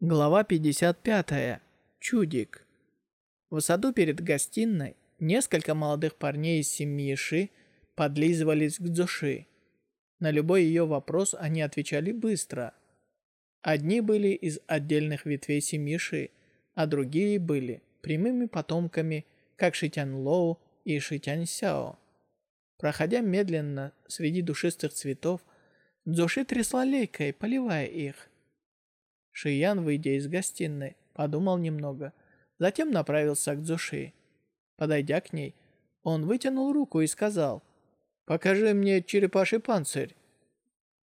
Глава 55. Чудик. В саду перед гостиной несколько молодых парней из семьи Ши подлизывались к Дзуши. На любой ее вопрос они отвечали быстро. Одни были из отдельных ветвей семьи Ши, а другие были прямыми потомками, как Шитян Лоу и Шитян Сяо. Проходя медленно среди душистых цветов, Дзуши трясла лейкой, поливая их – Шиян, выйдя из гостиной, подумал немного, затем направился к Дзуши. Подойдя к ней, он вытянул руку и сказал, «Покажи мне черепаший панцирь».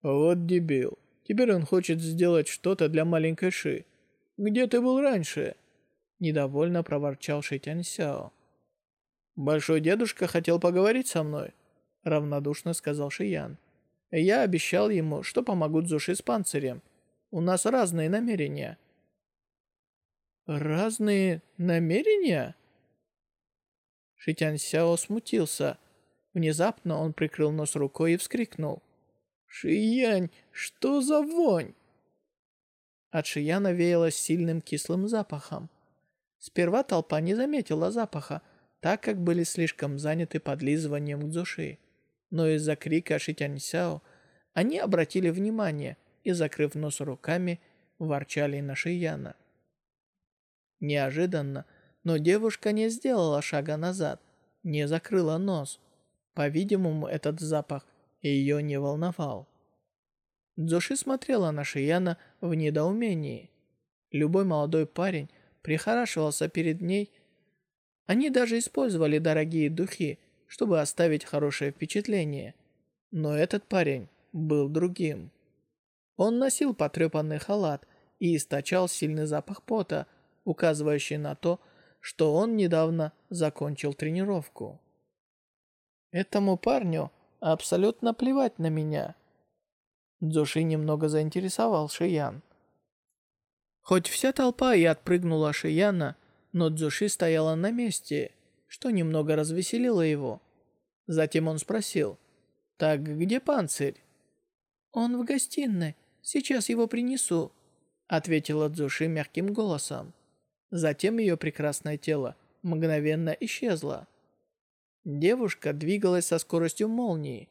«Вот дебил. Теперь он хочет сделать что-то для маленькой Ши. Где ты был раньше?» Недовольно проворчал Шитянь Сяо. «Большой дедушка хотел поговорить со мной», — равнодушно сказал Шиян. «Я обещал ему, что помогу Дзуши с панцирем, у нас разные намерения». «Разные намерения?» Шитян Сяо смутился. Внезапно он прикрыл нос рукой и вскрикнул. «Шиянь, что за вонь?» От Шияна веяло сильным кислым запахом. Сперва толпа не заметила запаха, так как были слишком заняты подлизыванием к души. Но из-за крика Шитянь Сяо они обратили внимание – и, закрыв нос руками, ворчали на Шияна. Неожиданно, но девушка не сделала шага назад, не закрыла нос. По-видимому, этот запах ее не волновал. Дзоши смотрела на Шияна в недоумении. Любой молодой парень прихорашивался перед ней. Они даже использовали дорогие духи, чтобы оставить хорошее впечатление. Но этот парень был другим. Он носил потрепанный халат и источал сильный запах пота, указывающий на то, что он недавно закончил тренировку. Этому парню абсолютно плевать на меня. Дзуши немного заинтересовал Шиян. Хоть вся толпа и отпрыгнула Шияна, но Дзуши стояла на месте, что немного развеселило его. Затем он спросил, «Так где панцирь?» «Он в гостиной. Сейчас его принесу», — ответила Дзуши мягким голосом. Затем ее прекрасное тело мгновенно исчезло. Девушка двигалась со скоростью молнии.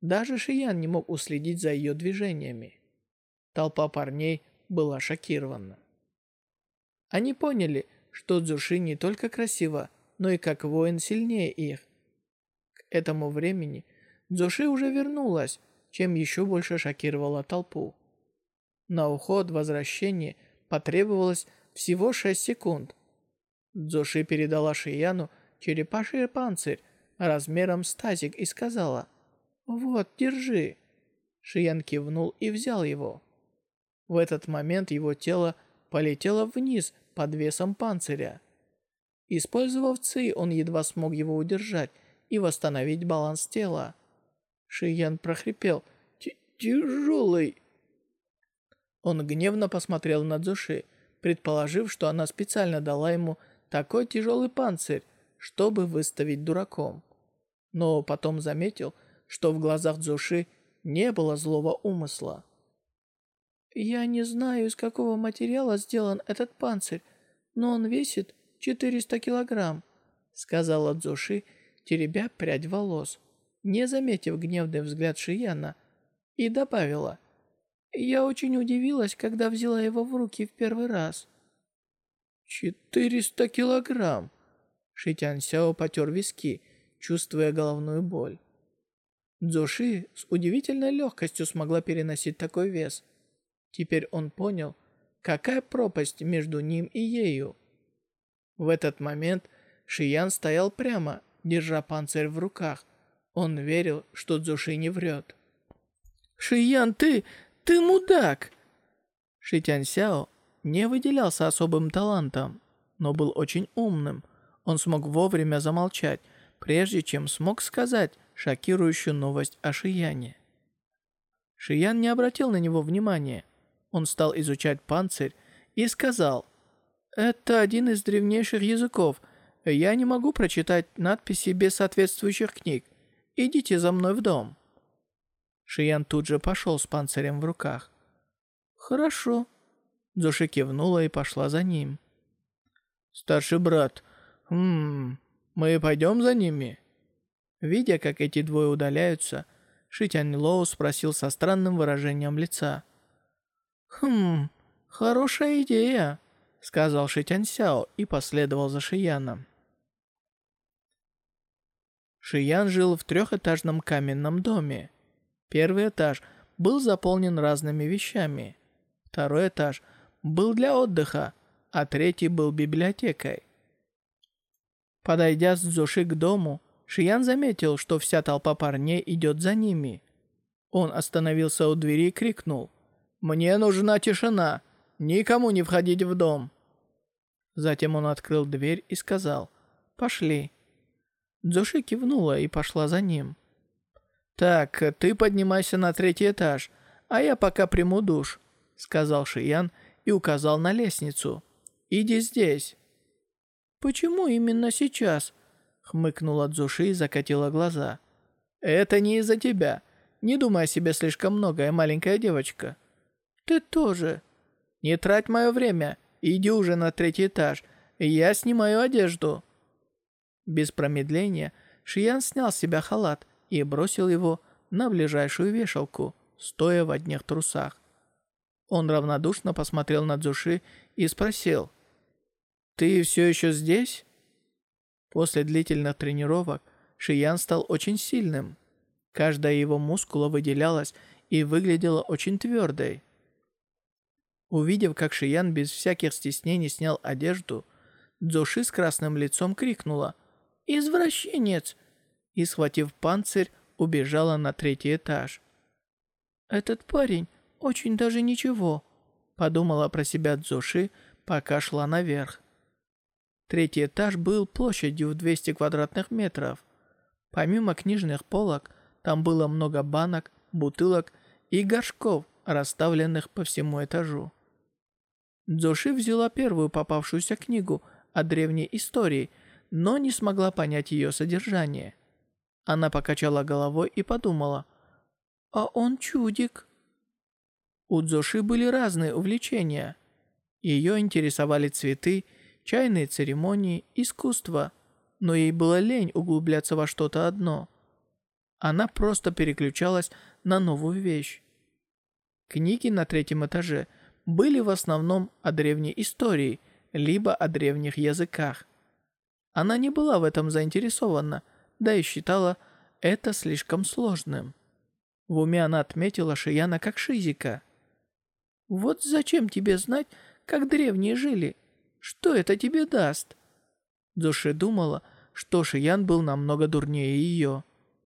Даже Шиян не мог уследить за ее движениями. Толпа парней была шокирована. Они поняли, что Дзуши не только красива, но и как воин сильнее их. К этому времени Дзуши уже вернулась, чем еще больше шокировала толпу. На уход возвращение потребовалось всего 6 секунд. Дзоши передала Шияну черепаший панцирь размером с тазик и сказала «Вот, держи». Шиян кивнул и взял его. В этот момент его тело полетело вниз под весом панциря. Использовав ци, он едва смог его удержать и восстановить баланс тела. Шиян прохрипел «Тяжелый». Он гневно посмотрел на Дзуши, предположив, что она специально дала ему такой тяжелый панцирь, чтобы выставить дураком. Но потом заметил, что в глазах Дзуши не было злого умысла. «Я не знаю, из какого материала сделан этот панцирь, но он весит 400 килограмм», сказала Дзуши, теребя прядь волос, не заметив гневный взгляд Шияна, и добавила – я очень удивилась, когда взяла его в руки в первый раз. «Четыреста килограмм!» Шитян Сяо потер виски, чувствуя головную боль. Дзоши с удивительной легкостью смогла переносить такой вес. Теперь он понял, какая пропасть между ним и ею. В этот момент Шиян стоял прямо, держа панцирь в руках. Он верил, что Дзуши не врет. «Шиян, ты... «Ты мудак!» Шитянь Сяо не выделялся особым талантом, но был очень умным. Он смог вовремя замолчать, прежде чем смог сказать шокирующую новость о Шияне. Шиян не обратил на него внимания. Он стал изучать панцирь и сказал, «Это один из древнейших языков. Я не могу прочитать надписи без соответствующих книг. Идите за мной в дом». Шиян тут же пошел с панцирем в руках. «Хорошо». Дзоши кивнула и пошла за ним. «Старший брат, хм, мы пойдем за ними?» Видя, как эти двое удаляются, Шитянь Лоу спросил со странным выражением лица. «Хм, хорошая идея», — сказал Шитянь Сяо и последовал за Шияном. Шиян жил в трехэтажном каменном доме. Первый этаж был заполнен разными вещами. Второй этаж был для отдыха, а третий был библиотекой. Подойдя с Зуши к дому, Шиян заметил, что вся толпа парней идет за ними. Он остановился у двери и крикнул. «Мне нужна тишина! Никому не входить в дом!» Затем он открыл дверь и сказал «Пошли». Дзоши кивнула и пошла за ним. «Так, ты поднимайся на третий этаж, а я пока приму душ», — сказал Шиян и указал на лестницу. «Иди здесь». «Почему именно сейчас?» — хмыкнула Дзуши и закатила глаза. «Это не из-за тебя. Не думай о себе слишком многое, маленькая девочка». «Ты тоже». «Не трать мое время. Иди уже на третий этаж. Я снимаю одежду». Без промедления Шиян снял с себя халат и бросил его на ближайшую вешалку, стоя в одних трусах. Он равнодушно посмотрел на Дзуши и спросил, «Ты все еще здесь?» После длительных тренировок Шиян стал очень сильным. Каждая его мускула выделялась и выглядела очень твердой. Увидев, как Шиян без всяких стеснений снял одежду, Дзуши с красным лицом крикнула – «Извращенец!» И, схватив панцирь, убежала на третий этаж. «Этот парень очень даже ничего», — подумала про себя Дзуши, пока шла наверх. Третий этаж был площадью в 200 квадратных метров. Помимо книжных полок, там было много банок, бутылок и горшков, расставленных по всему этажу. Дзуши взяла первую попавшуюся книгу о древней истории — но не смогла понять ее содержание. Она покачала головой и подумала, «А он чудик». У Дзоши были разные увлечения. Ее интересовали цветы, чайные церемонии, искусство, но ей было лень углубляться во что-то одно. Она просто переключалась на новую вещь. Книги на третьем этаже были в основном о древней истории, либо о древних языках. Она не была в этом заинтересована, да и считала это слишком сложным. В уме она отметила Шияна как Шизика. «Вот зачем тебе знать, как древние жили? Что это тебе даст?» Дзуши думала, что Шиян был намного дурнее ее.